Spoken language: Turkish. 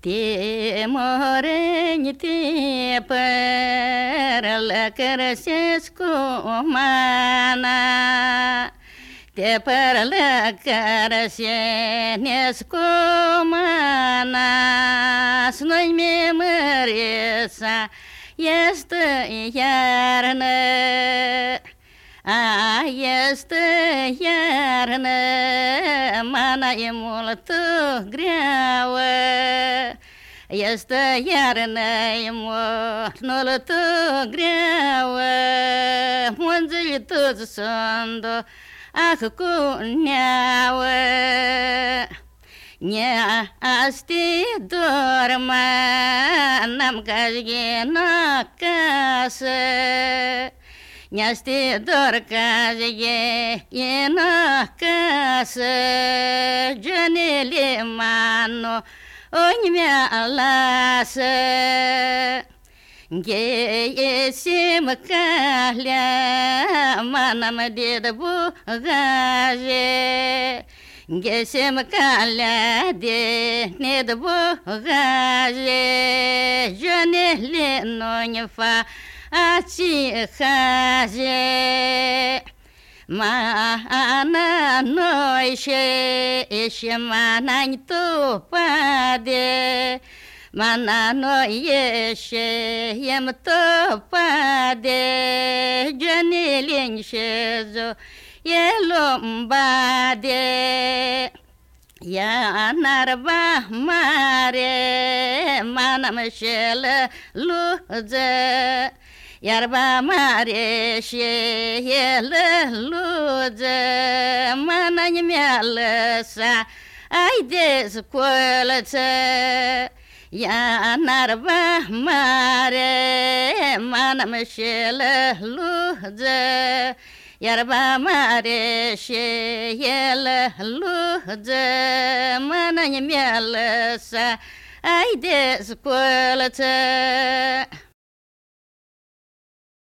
Τι μωρένι τι πέραλα Τι πέραλα κρασιά νέα σκουμάνα Σνόι μη μωρίσα γιάστο este iarnă, mana e mult greauă. Este iarnă, e mult greauă. Munzile toți sunt, ah, cu neauă. Ня асти дорма нам кажге на касы Нясти дорказге ена касы Джанели ману оньмя аласы Геесим кахля манам дед бугазе Gesem kala de ne de bo gaje je le no nya fa a chi khaje ma ana no she she ma na ni to pa de mana no ye she yem to pa de je ne le she zo yelombade ya narba mare manam shele luze yarba mare she yele luze manany mialasa ay des kweletse ya narba mare manam shele luze yarba mare she yele luze manany mialasa ay des kweletse